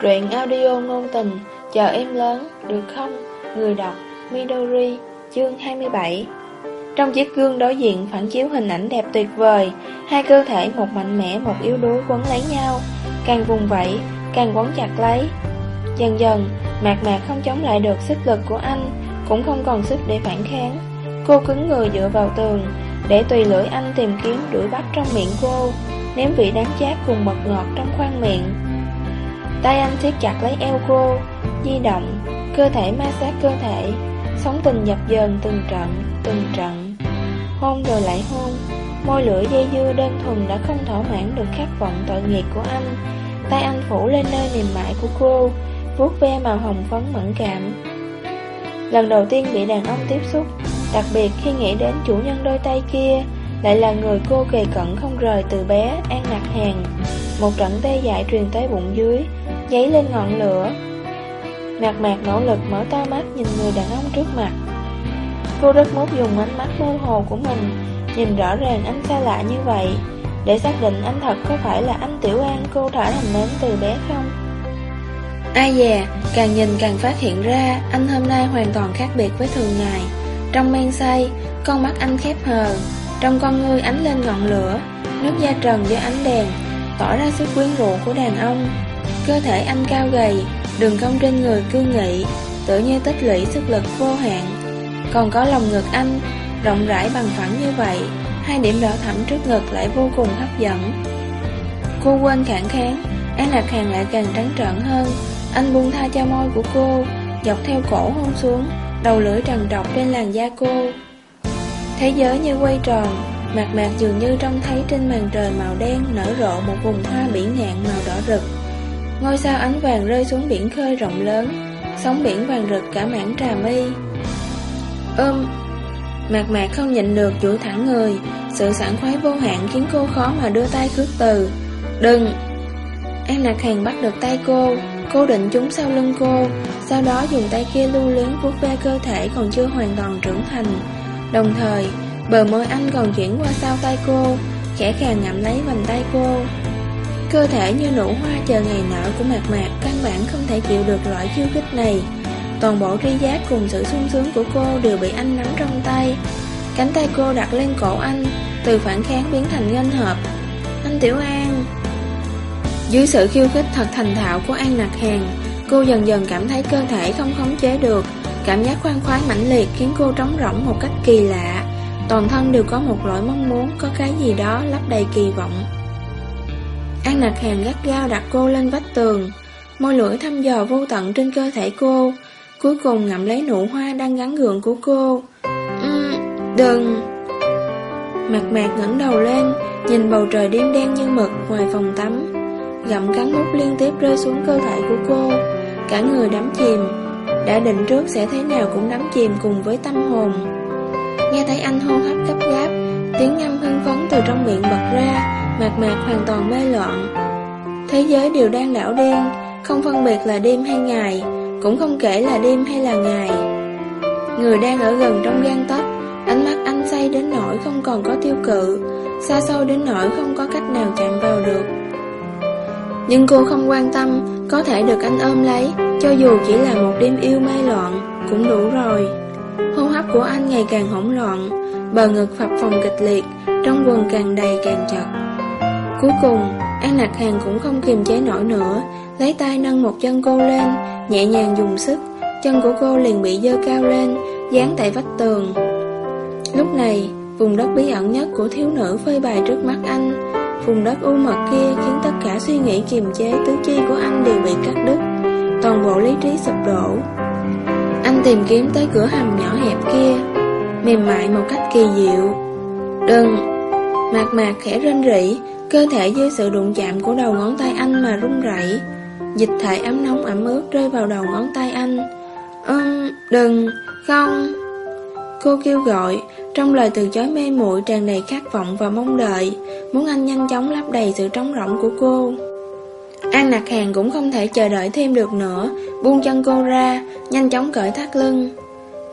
Truyện audio ngôn tình Chờ em lớn, được không? Người đọc Midori, chương 27 Trong chiếc gương đối diện phản chiếu hình ảnh đẹp tuyệt vời Hai cơ thể một mạnh mẽ một yếu đuối quấn lấy nhau. Càng vùng vẫy, càng quấn chặt lấy. Dần dần, mạc mạc không chống lại được sức lực của anh Cũng không còn sức để phản kháng. Cô cứng người dựa vào tường Để tùy lưỡi anh tìm kiếm đuổi bắt trong miệng cô nếm vị đắng chát cùng mật ngọt trong khoang miệng. Tay anh siết chặt lấy eo cô Di động, Cơ thể ma sát cơ thể, sóng tình dập dờn từng trận Từng trận. Hôn rồi lại hôn, Môi lưỡi dây dưa đơn thuần đã không thỏa mãn được khát vọng tội nghiệp của anh. Tay anh phủ lên nơi mềm mại của cô, vuốt ve màu hồng phấn mẫn cảm. Lần đầu tiên bị đàn ông tiếp xúc, Đặc biệt khi nghĩ đến chủ nhân đôi tay kia, Lại là người cô kề cận không rời từ bé, An nặc hàng một trận tê dại truyền tới bụng dưới Giấy lên ngọn lửa. Mạc mạc nỗ lực mở to mắt nhìn người đàn ông trước mặt. Cô rất muốn dùng ánh mắt mơ hồ của mình Nhìn rõ ràng anh xa lạ như vậy Để xác định anh thật có phải là anh Tiểu An cô thả thành mến từ bé không. Ai dè, càng nhìn càng phát hiện ra Anh hôm nay hoàn toàn khác biệt với thường ngày. Trong men say, con mắt anh khép hờ Trong con ngươi ánh lên ngọn lửa Nước da trần dưới ánh đèn Tỏ ra sức quyến rũ của đàn ông. Cơ thể anh cao gầy, Đường cong trên người cương nghị, Tự như tích lũy sức lực vô hạn. Còn có lòng ngực anh, Rộng rãi bằng phẳng như vậy, Hai điểm đỏ thẳm trước ngực lại vô cùng hấp dẫn. Cô quên khẳng kháng, An Lạc Hàng lại càng trắng trợn hơn. Anh buông tha cho môi của cô, Dọc theo cổ hôn xuống, Đầu lưỡi trần trọc trên làn da cô. Thế giới như quay tròn Mạc mạc dường như trông thấy trên màn trời màu đen Nở rộ một vùng hoa biển ngạn màu đỏ rực. Ngôi sao ánh vàng rơi xuống biển khơi rộng lớn, Sóng biển vàng rực cả mảng trà mi. Ôm Mạc mạc không nhịn được duỗi thẳng người, Sự sảng khoái vô hạn khiến cô khó mà đưa tay khước từ. Đừng! An Lạc Hàng bắt được tay cô Cô định chúng sau lưng cô, Sau đó dùng tay kia lưu luyến vuốt ve cơ thể còn chưa hoàn toàn trưởng thành. Đồng thời Bờ môi anh còn chuyển qua sau tay cô, Khẽ khàng ngậm lấy vành tay cô. Cơ thể như nụ hoa chờ ngày nở của mạc mạc, Căn bản không thể chịu được loại chiêu kích này. Toàn bộ tri giác cùng sự sung sướng của cô đều bị anh nắm trong tay. Cánh tay cô đặt lên cổ anh, Từ phản kháng biến thành nghênh hợp. Anh Tiểu An. Dưới sự khiêu khích thật thành thạo của An Nặc Hàng, Cô dần dần cảm thấy cơ thể không khống chế được. Cảm giác khoan khoái mãnh liệt khiến cô trống rỗng một cách kỳ lạ. Toàn thân đều có một loại mong muốn Có cái gì đó lấp đầy kỳ vọng. An nặc hàng gắt gao đặt cô lên vách tường Môi lưỡi thăm dò vô tận trên cơ thể cô Cuối cùng ngậm lấy nụ hoa đang gắn gượng của cô. Uhm, Đừng. Mặt mạc ngẩng đầu lên Nhìn bầu trời đêm đen như mực ngoài phòng tắm. Gặm cắn mút liên tiếp rơi xuống cơ thể của cô. Cả người đắm chìm Đã định trước sẽ thế nào cũng đắm chìm cùng với tâm hồn. Nghe thấy anh hô hấp gấp gáp, Tiếng ngâm hưng phấn từ trong miệng bật ra, Mạc mạc hoàn toàn mê loạn. Thế giới đều đang đảo điên Không phân biệt là đêm hay ngày, Cũng không kể là đêm hay là ngày. Người đang ở gần trong gan tấc, Ánh mắt anh say đến nỗi không còn có tiêu cự, Xa xôi đến nỗi không có cách nào chạm vào được. Nhưng cô không quan tâm, Có thể được anh ôm lấy, Cho dù chỉ là một đêm yêu mê loạn, Cũng đủ rồi của anh ngày càng hỗn loạn Bờ ngực phập phồng kịch liệt Trong quần càng đầy càng chật Cuối cùng, An Lạc Hàng cũng không kiềm chế nổi nữa, lấy tay nâng một chân cô lên, nhẹ nhàng dùng sức, chân của cô liền bị dơ cao lên, dán tại vách tường. Lúc này, vùng đất bí ẩn nhất của thiếu nữ phơi bày trước mắt anh, vùng đất u mật kia khiến tất cả suy nghĩ kiềm chế tứ chi của anh đều bị cắt đứt, toàn bộ lý trí sụp đổ. Tìm kiếm tới cửa hầm nhỏ hẹp kia, mềm mại một cách kỳ diệu. Đừng! Mạc mạc khẽ rên rỉ, Cơ thể dưới sự đụng chạm của đầu ngón tay anh mà run rẩy Dịch thể ấm nóng ẩm ướt rơi vào đầu ngón tay anh Ừm, đừng, không Cô kêu gọi Trong lời từ chối mê muội tràn đầy khát vọng và mong đợi Muốn anh nhanh chóng lấp đầy sự trống rỗng của cô An nặc hàng cũng không thể chờ đợi thêm được nữa. Buông chân cô ra, Nhanh chóng cởi thắt lưng.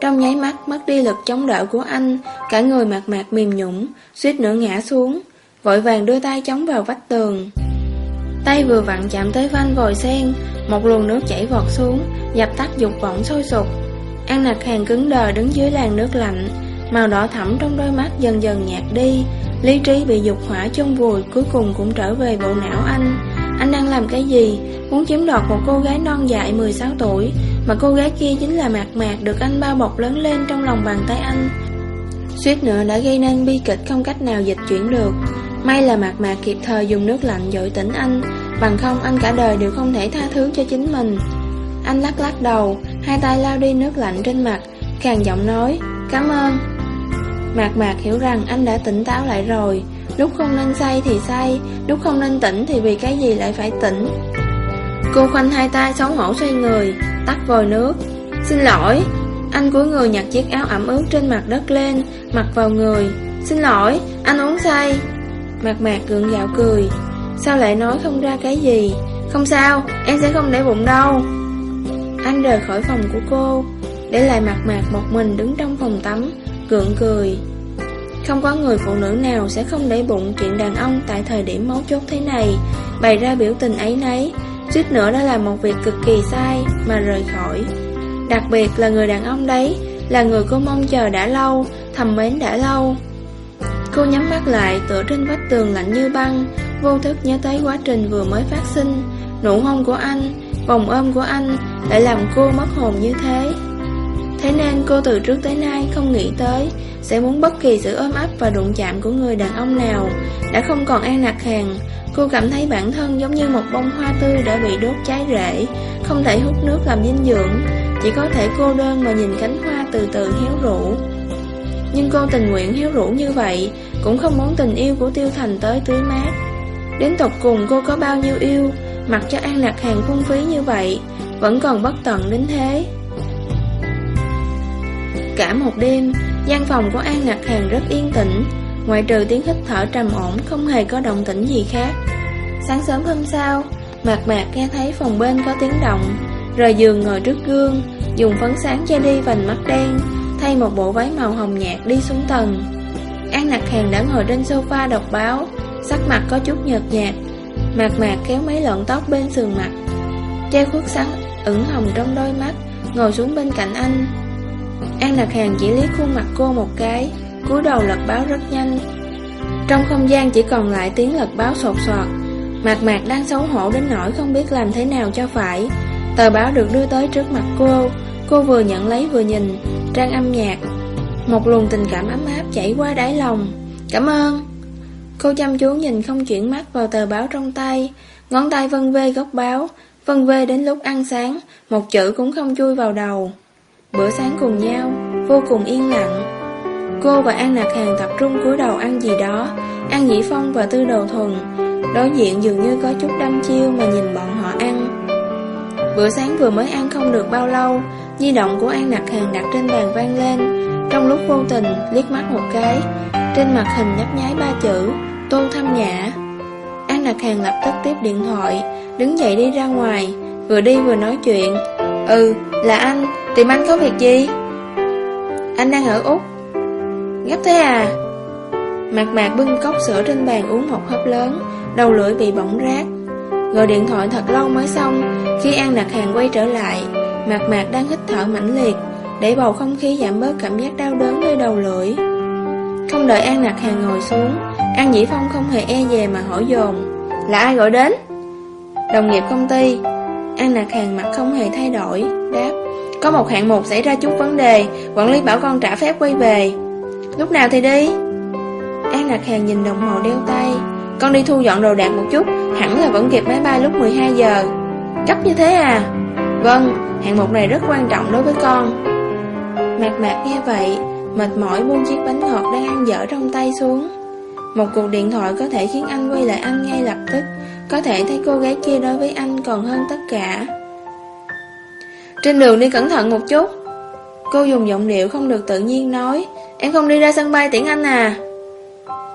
Trong nháy mắt, mất đi lực chống đỡ của anh, Cả người mạc mạc mềm nhũng Suýt nữa ngã xuống, Vội vàng đưa tay chống vào vách tường. Tay vừa vặn chạm tới van vòi sen, Một luồng nước chảy vọt xuống, Dập tắt dục vọng sôi sục. An nặc hàng cứng đờ đứng dưới làn nước lạnh, Màu đỏ thẫm trong đôi mắt dần dần nhạt đi, Lý trí bị dục hỏa chôn vùi, Cuối cùng cũng trở về bộ não anh. Anh đang làm cái gì? Muốn chiếm đoạt một cô gái non dại 16 tuổi, Mà cô gái kia chính là Mạc Mạc Được anh bao bọc lớn lên trong lòng bàn tay anh. Suýt nữa đã gây nên bi kịch không cách nào dịch chuyển được. May là Mạc Mạc kịp thời dùng nước lạnh dội tỉnh anh, Bằng không anh cả đời đều không thể tha thứ cho chính mình. Anh lắc lắc đầu, Hai tay lao đi nước lạnh trên mặt, Càng giọng nói, Cảm ơn. Mạc Mạc hiểu rằng anh đã tỉnh táo lại rồi Lúc không nên say thì say Lúc không nên tỉnh thì vì cái gì lại phải tỉnh? Cô khoanh hai tay xấu hổ xoay người Tắt vòi nước. Xin lỗi Anh cúi người nhặt chiếc áo ẩm ướt trên mặt đất lên Mặc vào người. Xin lỗi, anh uống say. Mạc Mạc gượng gạo cười. Sao lại nói không ra cái gì? Không sao, em sẽ không để bụng đâu. Anh rời khỏi phòng của cô Để lại Mạc Mạc một mình đứng trong phòng tắm Gượng cười. Không có người phụ nữ nào sẽ không để bụng chuyện đàn ông Tại thời điểm mấu chốt thế này. Bày ra biểu tình ấy nấy, Suýt nữa đã là một việc cực kỳ sai Mà rời khỏi. Đặc biệt là người đàn ông đấy, Là người cô mong chờ đã lâu, Thầm mến đã lâu. Cô nhắm mắt lại, tựa trên vách tường lạnh như băng, Vô thức nhớ tới quá trình vừa mới phát sinh. Nụ hôn của anh, Vòng ôm của anh Lại làm cô mất hồn như thế. Thế nên cô từ trước tới nay không nghĩ tới Sẽ muốn bất kỳ sự ôm ấp và đụng chạm của người đàn ông nào. Đã không còn an lạc hàng Cô cảm thấy bản thân giống như một bông hoa tươi đã bị đốt cháy rễ, Không thể hút nước làm dinh dưỡng. Chỉ có thể cô đơn mà nhìn cánh hoa từ từ héo rũ. Nhưng cô tình nguyện héo rũ như vậy, Cũng không muốn tình yêu của Tiêu Thành tới tưới mát. Đến tột cùng cô có bao nhiêu yêu, Mặc cho An Lạc Hàng phung phí như vậy, Vẫn còn bất tận đến thế. Cả một đêm, gian phòng của An Ngạc Hàng rất yên tĩnh. Ngoại trừ tiếng hít thở trầm ổn, Không hề có động tĩnh gì khác. Sáng sớm hôm sau, Mạc mạc nghe thấy phòng bên có tiếng động. Rời giường ngồi trước gương, Dùng phấn sáng che đi vành mắt đen, Thay một bộ váy màu hồng nhạt đi xuống tầng. An Ngạc Hàng đã ngồi trên sofa đọc báo, Sắc mặt có chút nhợt nhạt. Mạc mạc kéo mấy lọn tóc bên sườn mặt. Che khuất sáng ửng hồng trong đôi mắt, Ngồi xuống bên cạnh anh. An Lạc Hàng chỉ liếc khuôn mặt cô một cái, cúi đầu lật báo rất nhanh. Trong không gian chỉ còn lại tiếng lật báo sột soạt. Mạc mạc đang xấu hổ đến nỗi không biết làm thế nào cho phải. Tờ báo được đưa tới trước mặt cô. Cô vừa nhận lấy vừa nhìn, Trang âm nhạc. Một luồng tình cảm ấm áp chảy qua đáy lòng. Cảm ơn. Cô chăm chú nhìn không chuyển mắt vào tờ báo trong tay. Ngón tay vân vê góc báo. Vân vê đến lúc ăn sáng, Một chữ cũng không chui vào đầu. Bữa sáng cùng nhau Vô cùng yên lặng. Cô và An Nạc Hàng tập trung cúi đầu ăn gì đó. An Dĩ Phong và Tư Đầu Thuần Đối diện dường như có chút đăm chiêu Mà nhìn bọn họ ăn. Bữa sáng vừa mới ăn không được bao lâu Di động của An Nạc Hàng đặt trên bàn vang lên. Trong lúc vô tình liếc mắt một cái Trên mặt hình nhấp nháy ba chữ Tô Thăm Nhã. An Nạc Hàng lập tức tiếp điện thoại Đứng dậy đi ra ngoài Vừa đi vừa nói chuyện Ừ, là anh, tìm anh có việc gì? Anh đang ở Úc Gấp thế à? Mạc mạc bưng cốc sữa trên bàn uống một hớp lớn, Đầu lưỡi bị bỏng rát Gọi điện thoại thật lâu mới xong, Khi An đặt Hàng quay trở lại, Mạc mạc đang hít thở mãnh liệt, Để bầu không khí giảm bớt cảm giác đau đớn nơi đầu lưỡi Không đợi An đặt Hàng ngồi xuống, An Dĩ Phong không hề e dè mà hỏi dồn, Là ai gọi đến? Đồng nghiệp công ty An đặt Hàng mặt không hề thay đổi, Đáp có một hạng mục xảy ra chút vấn đề Quản lý bảo con trả phép quay về. Lúc nào thì đi? An Lạc Hàng nhìn đồng hồ đeo tay. Con đi thu dọn đồ đạc một chút Hẳn là vẫn kịp máy bay lúc 12 giờ. Cấp như thế à? Vâng, hạng mục này rất quan trọng đối với con. Mạc mạc nghe vậy Mệt mỏi buông chiếc bánh ngọt đang ăn dở trong tay xuống. Một cuộc điện thoại có thể khiến anh quay lại anh ngay lập tức. Có thể thấy cô gái kia đối với anh còn hơn tất cả. Trên đường đi cẩn thận một chút Cô dùng giọng điệu không được tự nhiên nói Em không đi ra sân bay tiễn anh à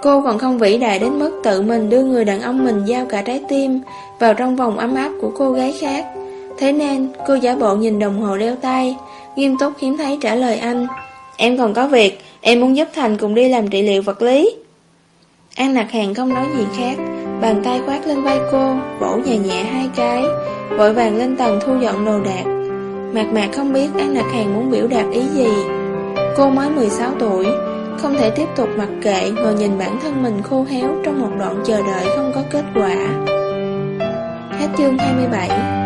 Cô còn không vĩ đại đến mức tự mình đưa người đàn ông mình giao cả trái tim vào trong vòng ấm áp của cô gái khác. Thế nên cô giả bộ nhìn đồng hồ đeo tay, nghiêm túc hiếm thấy trả lời anh. Em còn có việc, em muốn giúp Thành cùng đi làm trị liệu vật lý. An lạc hàng không nói gì khác, bàn tay khoát lên vai cô, vỗ nhẹ nhẹ hai cái. Vội vàng lên tầng thu dọn đồ đạc Mạc mạc không biết An Lạc Hàng muốn biểu đạt ý gì. Cô mới 16 tuổi, Không thể tiếp tục mặc kệ Ngồi nhìn bản thân mình khô héo Trong một đoạn chờ đợi không có kết quả. Hết chương 27